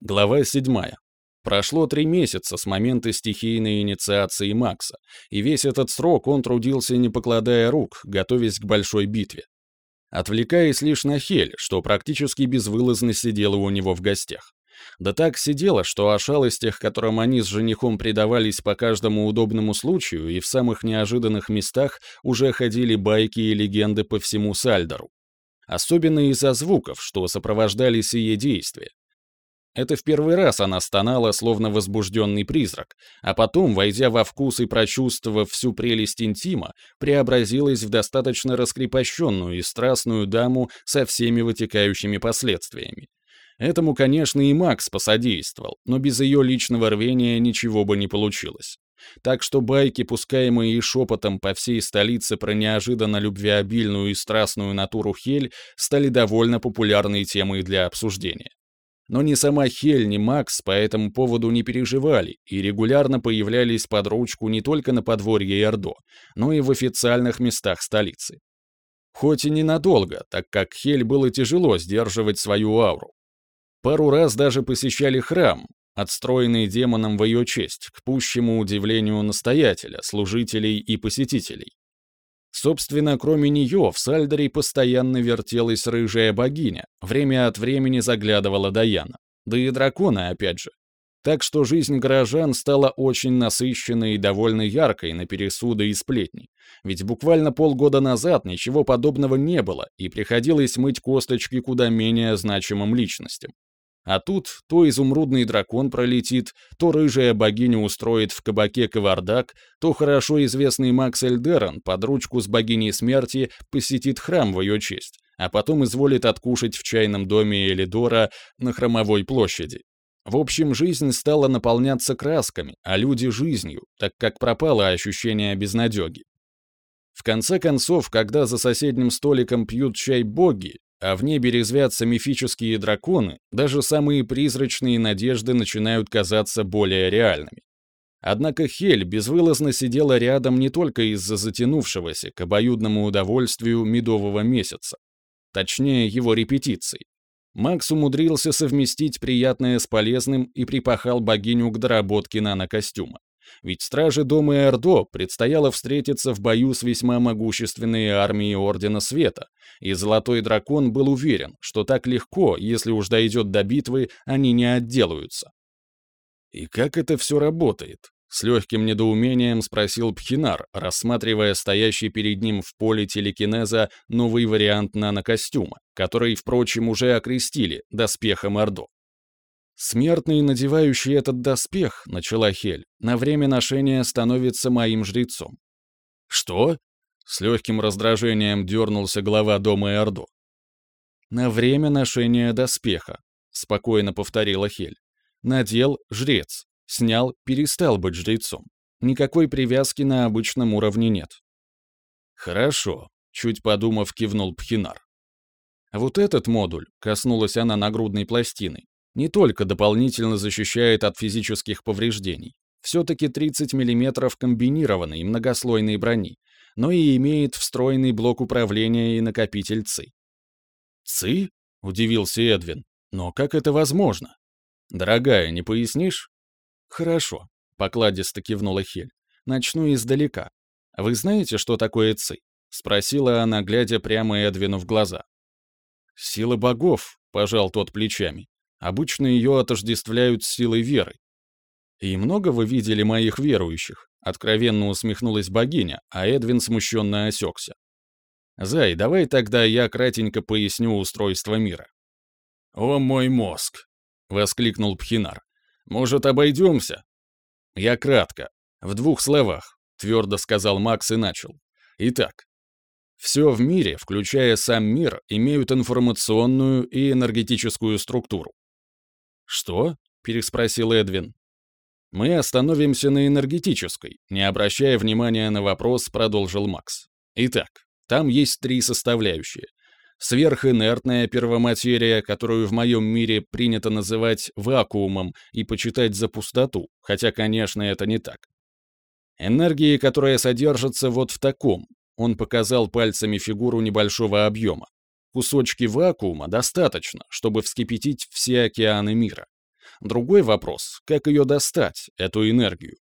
Глава 7. Прошло три месяца с момента стихийной инициации Макса, и весь этот срок он трудился не покладая рук, готовясь к большой битве. Отвлекаясь лишь на Хель, что практически безвылазно сидела у него в гостях. Да так сидела, что о шалостях, которым они с женихом предавались по каждому удобному случаю и в самых неожиданных местах, уже ходили байки и легенды по всему Сальдору. Особенно из-за звуков, что сопровождали сие действия. Это в первый раз она стонала, словно возбужденный призрак, а потом, войдя во вкус и прочувствовав всю прелесть интима, преобразилась в достаточно раскрепощенную и страстную даму со всеми вытекающими последствиями. Этому, конечно, и Макс посодействовал, но без ее личного рвения ничего бы не получилось. Так что байки, пускаемые и шепотом по всей столице про неожиданно любвеобильную и страстную натуру Хель, стали довольно популярной темой для обсуждения. Но ни сама Хель, ни Макс по этому поводу не переживали и регулярно появлялись под ручку не только на подворье Эрдо, но и в официальных местах столицы. Хоть и ненадолго, так как Хель было тяжело сдерживать свою ауру. Пару раз даже посещали храм, отстроенный демоном в ее честь, к пущему удивлению настоятеля, служителей и посетителей. Собственно, кроме нее, в Сальдере постоянно вертелась рыжая богиня, время от времени заглядывала Даяна. Да и драконы, опять же. Так что жизнь горожан стала очень насыщенной и довольно яркой на пересуды и сплетни. Ведь буквально полгода назад ничего подобного не было, и приходилось мыть косточки куда менее значимым личностям. А тут то изумрудный дракон пролетит, то рыжая богиня устроит в кабаке кавардак, то хорошо известный Макс Эльдерон под ручку с богиней смерти посетит храм в ее честь, а потом изволит откушать в чайном доме Элидора на Хромовой площади. В общем, жизнь стала наполняться красками, а люди — жизнью, так как пропало ощущение безнадеги. В конце концов, когда за соседним столиком пьют чай боги, а в небе резвятся мифические драконы, даже самые призрачные надежды начинают казаться более реальными. Однако Хель безвылазно сидела рядом не только из-за затянувшегося к обоюдному удовольствию медового месяца, точнее его репетиций. Макс умудрился совместить приятное с полезным и припахал богиню к доработке нанокостюма. Ведь страже дома Эрдо предстояло встретиться в бою с весьма могущественной армией Ордена Света, и Золотой Дракон был уверен, что так легко, если уж дойдет до битвы, они не отделаются. «И как это все работает?» — с легким недоумением спросил Пхинар, рассматривая стоящий перед ним в поле телекинеза новый вариант нанокостюма, который, впрочем, уже окрестили доспехом Ордо. «Смертный, надевающий этот доспех, — начала Хель, — на время ношения становится моим жрецом». «Что?» — с легким раздражением дернулся глава дома Эрдо. «На время ношения доспеха», — спокойно повторила Хель. «Надел — жрец, снял — перестал быть жрецом. Никакой привязки на обычном уровне нет». «Хорошо», — чуть подумав, кивнул Пхинар. Вот этот модуль, коснулась она нагрудной пластины, не только дополнительно защищает от физических повреждений, все-таки 30 мм комбинированной многослойной брони, но и имеет встроенный блок управления и накопитель ЦИ. «ЦИ?» — удивился Эдвин. «Но как это возможно?» «Дорогая, не пояснишь?» «Хорошо», — покладисто кивнула Хель. «Начну издалека. Вы знаете, что такое ЦИ?» — спросила она, глядя прямо Эдвину в глаза. «Сила богов», — пожал тот плечами. Обычно ее отождествляют с силой веры. «И много вы видели моих верующих?» — откровенно усмехнулась богиня, а Эдвин смущенно осекся. «Зай, давай тогда я кратенько поясню устройство мира». «О мой мозг!» — воскликнул Пхинар. «Может, обойдемся?» «Я кратко, в двух словах», — твердо сказал Макс и начал. «Итак, все в мире, включая сам мир, имеют информационную и энергетическую структуру. «Что?» — переспросил Эдвин. «Мы остановимся на энергетической», не обращая внимания на вопрос, продолжил Макс. «Итак, там есть три составляющие. Сверхинертная первоматерия, которую в моем мире принято называть вакуумом и почитать за пустоту, хотя, конечно, это не так. Энергии, которая содержится вот в таком, он показал пальцами фигуру небольшого объема. Кусочки вакуума достаточно, чтобы вскипятить все океаны мира. Другой вопрос — как ее достать, эту энергию?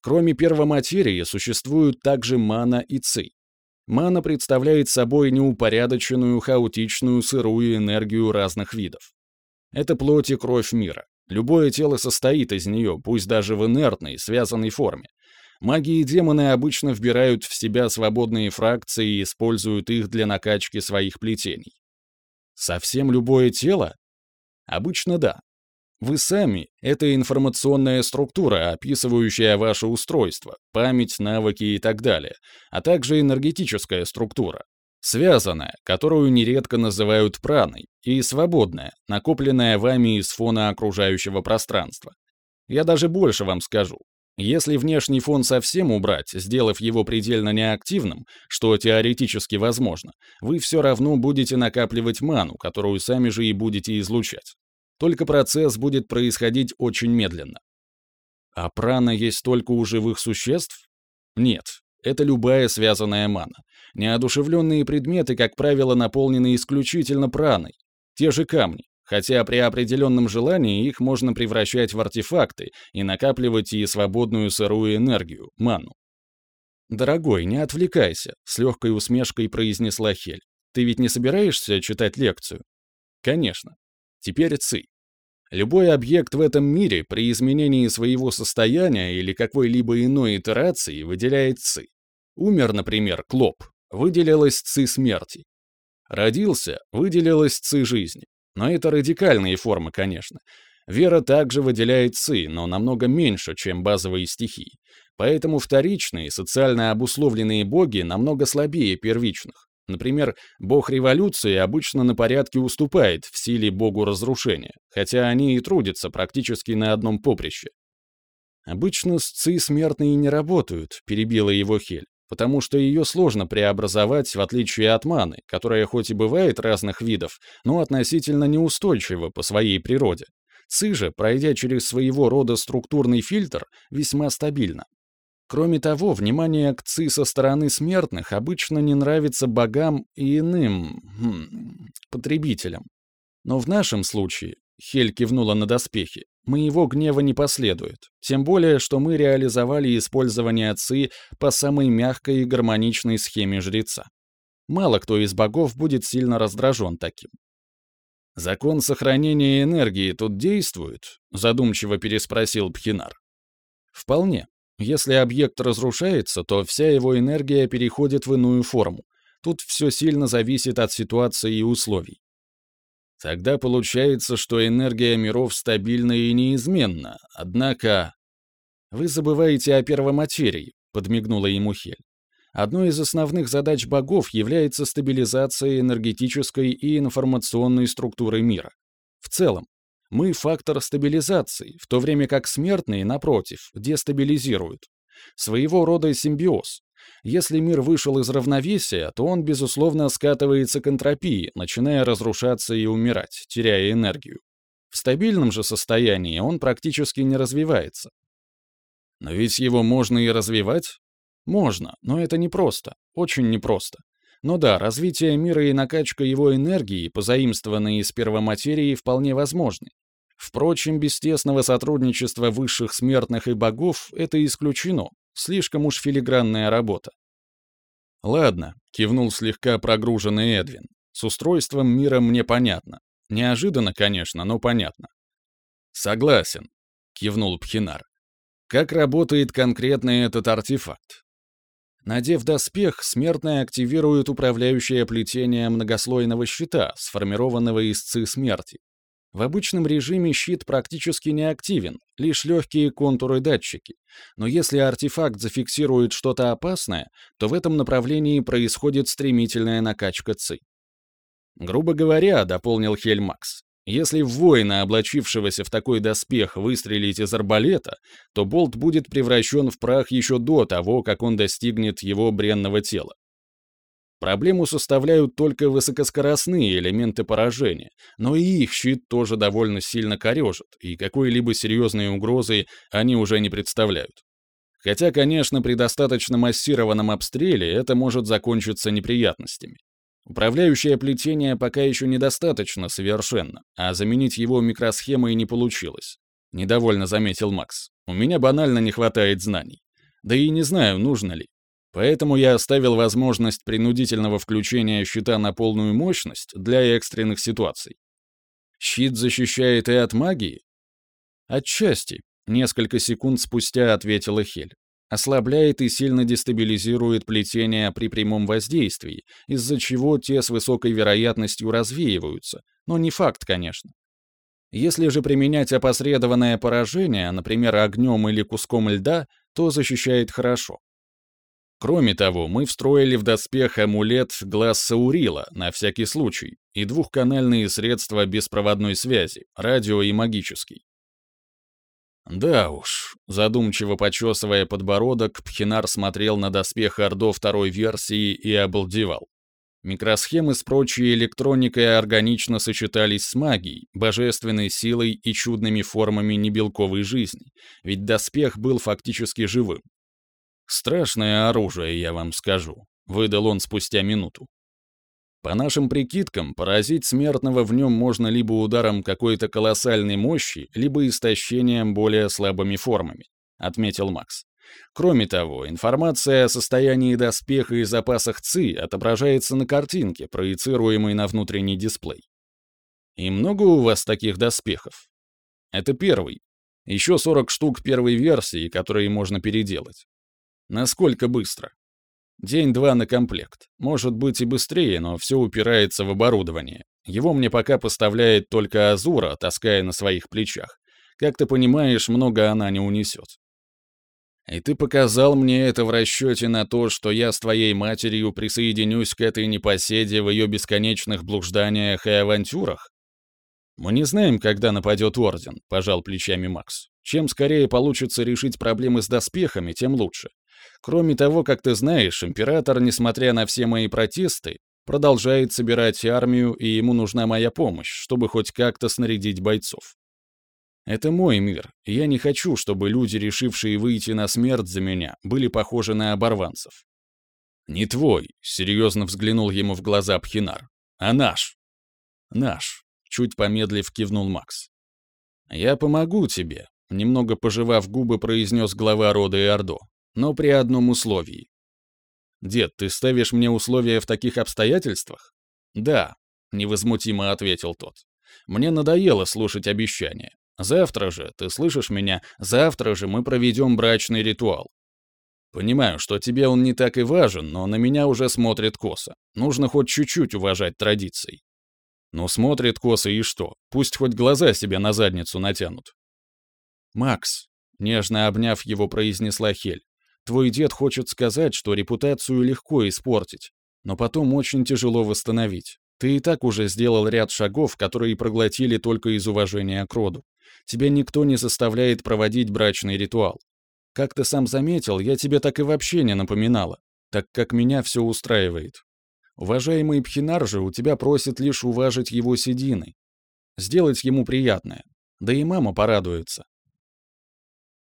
Кроме первоматерии существуют также мана и ци. Мана представляет собой неупорядоченную, хаотичную, сырую энергию разных видов. Это плоть и кровь мира. Любое тело состоит из нее, пусть даже в инертной, связанной форме. Маги и демоны обычно вбирают в себя свободные фракции и используют их для накачки своих плетений. Совсем любое тело? Обычно да. Вы сами — это информационная структура, описывающая ваше устройство, память, навыки и так далее, а также энергетическая структура, связанная, которую нередко называют праной, и свободная, накопленная вами из фона окружающего пространства. Я даже больше вам скажу. Если внешний фон совсем убрать, сделав его предельно неактивным, что теоретически возможно, вы все равно будете накапливать ману, которую сами же и будете излучать. Только процесс будет происходить очень медленно. А прана есть только у живых существ? Нет, это любая связанная мана. Неодушевленные предметы, как правило, наполнены исключительно праной. Те же камни хотя при определенном желании их можно превращать в артефакты и накапливать и свободную сырую энергию, ману. «Дорогой, не отвлекайся», — с легкой усмешкой произнесла Хель. «Ты ведь не собираешься читать лекцию?» «Конечно. Теперь ци. Любой объект в этом мире при изменении своего состояния или какой-либо иной итерации выделяет ци. Умер, например, Клоп, выделилась ци смерти. Родился, выделилась ци жизни. Но это радикальные формы, конечно. Вера также выделяет ци, но намного меньше, чем базовые стихии. Поэтому вторичные, социально обусловленные боги намного слабее первичных. Например, бог революции обычно на порядке уступает в силе богу разрушения, хотя они и трудятся практически на одном поприще. Обычно с ци смертные не работают, перебила его Хель потому что ее сложно преобразовать, в отличие от маны, которая хоть и бывает разных видов, но относительно неустойчива по своей природе. Ци же, пройдя через своего рода структурный фильтр, весьма стабильна. Кроме того, внимание к ци со стороны смертных обычно не нравится богам и иным... Хм, потребителям. Но в нашем случае, Хель кивнула на доспехи, моего гнева не последует. Тем более, что мы реализовали использование ЦИ по самой мягкой и гармоничной схеме жреца. Мало кто из богов будет сильно раздражен таким. «Закон сохранения энергии тут действует?» — задумчиво переспросил Пхинар. «Вполне. Если объект разрушается, то вся его энергия переходит в иную форму. Тут все сильно зависит от ситуации и условий. Тогда получается, что энергия миров стабильна и неизменна, однако... «Вы забываете о первоматерии», — подмигнула ему Хель. «Одной из основных задач богов является стабилизация энергетической и информационной структуры мира. В целом, мы — фактор стабилизации, в то время как смертные, напротив, дестабилизируют. Своего рода симбиоз. Если мир вышел из равновесия, то он, безусловно, скатывается к энтропии, начиная разрушаться и умирать, теряя энергию. В стабильном же состоянии он практически не развивается. Но ведь его можно и развивать? Можно, но это непросто, очень непросто. Но да, развитие мира и накачка его энергии, позаимствованные из первоматерии, вполне возможны. Впрочем, без тесного сотрудничества высших смертных и богов это исключено, Слишком уж филигранная работа. «Ладно», — кивнул слегка прогруженный Эдвин. «С устройством мира мне понятно. Неожиданно, конечно, но понятно». «Согласен», — кивнул Пхинар. «Как работает конкретно этот артефакт?» Надев доспех, смертный активирует управляющее плетение многослойного щита, сформированного из ци смерти. В обычном режиме щит практически не активен, лишь легкие контуры-датчики. Но если артефакт зафиксирует что-то опасное, то в этом направлении происходит стремительная накачка ЦИ. Грубо говоря, дополнил Хельмакс, если в воина, облачившегося в такой доспех, выстрелить из арбалета, то болт будет превращен в прах еще до того, как он достигнет его бренного тела. Проблему составляют только высокоскоростные элементы поражения, но и их щит тоже довольно сильно корежит, и какой-либо серьезной угрозы они уже не представляют. Хотя, конечно, при достаточно массированном обстреле это может закончиться неприятностями. Управляющее плетение пока еще недостаточно совершенно, а заменить его микросхемой не получилось. — недовольно заметил Макс. «У меня банально не хватает знаний. Да и не знаю, нужно ли. Поэтому я оставил возможность принудительного включения щита на полную мощность для экстренных ситуаций. Щит защищает и от магии? Отчасти, несколько секунд спустя ответила Хель. Ослабляет и сильно дестабилизирует плетения при прямом воздействии, из-за чего те с высокой вероятностью развеиваются, но не факт, конечно. Если же применять опосредованное поражение, например, огнем или куском льда, то защищает хорошо. Кроме того, мы встроили в доспех амулет глаз Саурила на всякий случай и двухканальные средства беспроводной связи, радио и магический. Да уж, задумчиво почесывая подбородок, Пхинар смотрел на доспех Ордо второй версии и обалдевал. Микросхемы с прочей электроникой органично сочетались с магией, божественной силой и чудными формами небелковой жизни, ведь доспех был фактически живым. «Страшное оружие, я вам скажу», — выдал он спустя минуту. По нашим прикидкам, поразить смертного в нем можно либо ударом какой-то колоссальной мощи, либо истощением более слабыми формами, отметил Макс. Кроме того, информация о состоянии доспеха и запасах ЦИ отображается на картинке, проецируемой на внутренний дисплей. И много у вас таких доспехов? Это первый. Еще 40 штук первой версии, которые можно переделать. Насколько быстро? День-два на комплект. Может быть и быстрее, но все упирается в оборудование. Его мне пока поставляет только Азура, таская на своих плечах. Как ты понимаешь, много она не унесет. И ты показал мне это в расчете на то, что я с твоей матерью присоединюсь к этой непоседе в ее бесконечных блужданиях и авантюрах? Мы не знаем, когда нападет Орден, пожал плечами Макс. Чем скорее получится решить проблемы с доспехами, тем лучше. Кроме того, как ты знаешь, император, несмотря на все мои протесты, продолжает собирать армию, и ему нужна моя помощь, чтобы хоть как-то снарядить бойцов. Это мой мир, и я не хочу, чтобы люди, решившие выйти на смерть за меня, были похожи на оборванцев. «Не твой», — серьезно взглянул ему в глаза Пхинар, — «а наш». «Наш», — чуть помедлив кивнул Макс. «Я помогу тебе», — немного пожевав губы, произнес глава рода Иордо но при одном условии. «Дед, ты ставишь мне условия в таких обстоятельствах?» «Да», — невозмутимо ответил тот. «Мне надоело слушать обещания. Завтра же, ты слышишь меня, завтра же мы проведем брачный ритуал. Понимаю, что тебе он не так и важен, но на меня уже смотрит косо. Нужно хоть чуть-чуть уважать традиции. Ну, смотрит косо и что? Пусть хоть глаза себе на задницу натянут. «Макс», — нежно обняв его, произнесла Хель, Твой дед хочет сказать, что репутацию легко испортить, но потом очень тяжело восстановить. Ты и так уже сделал ряд шагов, которые проглотили только из уважения к роду. Тебя никто не заставляет проводить брачный ритуал. Как ты сам заметил, я тебе так и вообще не напоминала, так как меня все устраивает. Уважаемый Пхинар же у тебя просит лишь уважить его седины. Сделать ему приятное. Да и мама порадуется.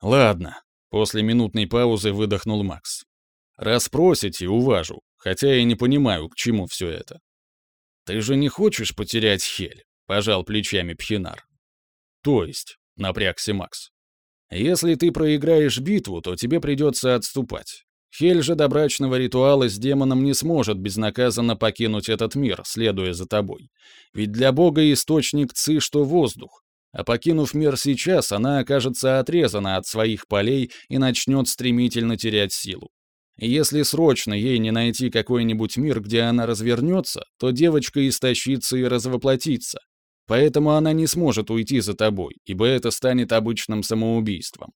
Ладно, После минутной паузы выдохнул Макс. «Раз просите, уважу, хотя я не понимаю, к чему все это». «Ты же не хочешь потерять Хель?» — пожал плечами Пхинар. «То есть?» — напрягся Макс. «Если ты проиграешь битву, то тебе придется отступать. Хель же до брачного ритуала с демоном не сможет безнаказанно покинуть этот мир, следуя за тобой. Ведь для бога источник ци, что воздух, а покинув мир сейчас, она окажется отрезана от своих полей и начнет стремительно терять силу. И если срочно ей не найти какой-нибудь мир, где она развернется, то девочка истощится и развоплотится. Поэтому она не сможет уйти за тобой, ибо это станет обычным самоубийством.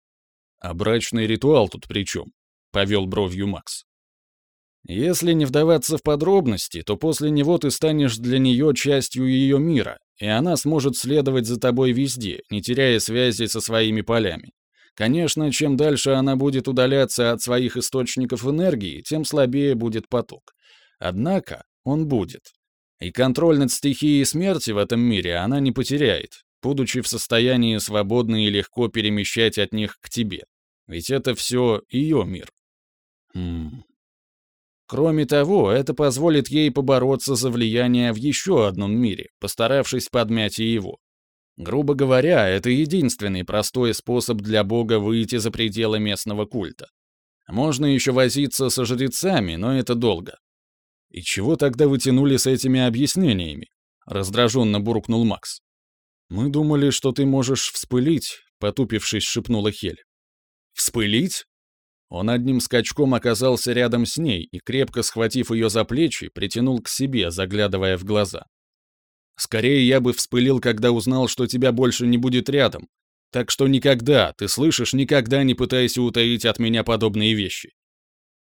А брачный ритуал тут при чем? Повел бровью Макс. Если не вдаваться в подробности, то после него ты станешь для нее частью ее мира, и она сможет следовать за тобой везде, не теряя связи со своими полями. Конечно, чем дальше она будет удаляться от своих источников энергии, тем слабее будет поток. Однако он будет. И контроль над стихией смерти в этом мире она не потеряет, будучи в состоянии свободно и легко перемещать от них к тебе. Ведь это все ее мир. Хм, Кроме того, это позволит ей побороться за влияние в еще одном мире, постаравшись подмять и его. Грубо говоря, это единственный простой способ для бога выйти за пределы местного культа. Можно еще возиться со жрецами, но это долго. И чего тогда вы тянули с этими объяснениями? Раздраженно буркнул Макс. Мы думали, что ты можешь вспылить, потупившись, шепнула Хель. Вспылить? Он одним скачком оказался рядом с ней и, крепко схватив ее за плечи, притянул к себе, заглядывая в глаза. Скорее я бы вспылил, когда узнал, что тебя больше не будет рядом. Так что никогда, ты слышишь, никогда не пытайся утаить от меня подобные вещи.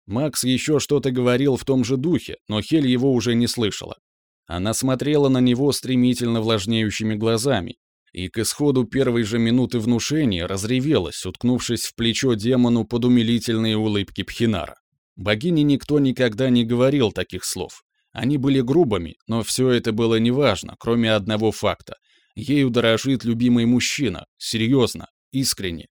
Макс еще что-то говорил в том же духе, но Хель его уже не слышала. Она смотрела на него стремительно влажнеющими глазами, и к исходу первой же минуты внушения разревелась, уткнувшись в плечо демону под умилительные улыбки Пхинара. Богине никто никогда не говорил таких слов. Они были грубыми, но все это было неважно, кроме одного факта. Ею дорожит любимый мужчина, серьезно, искренне,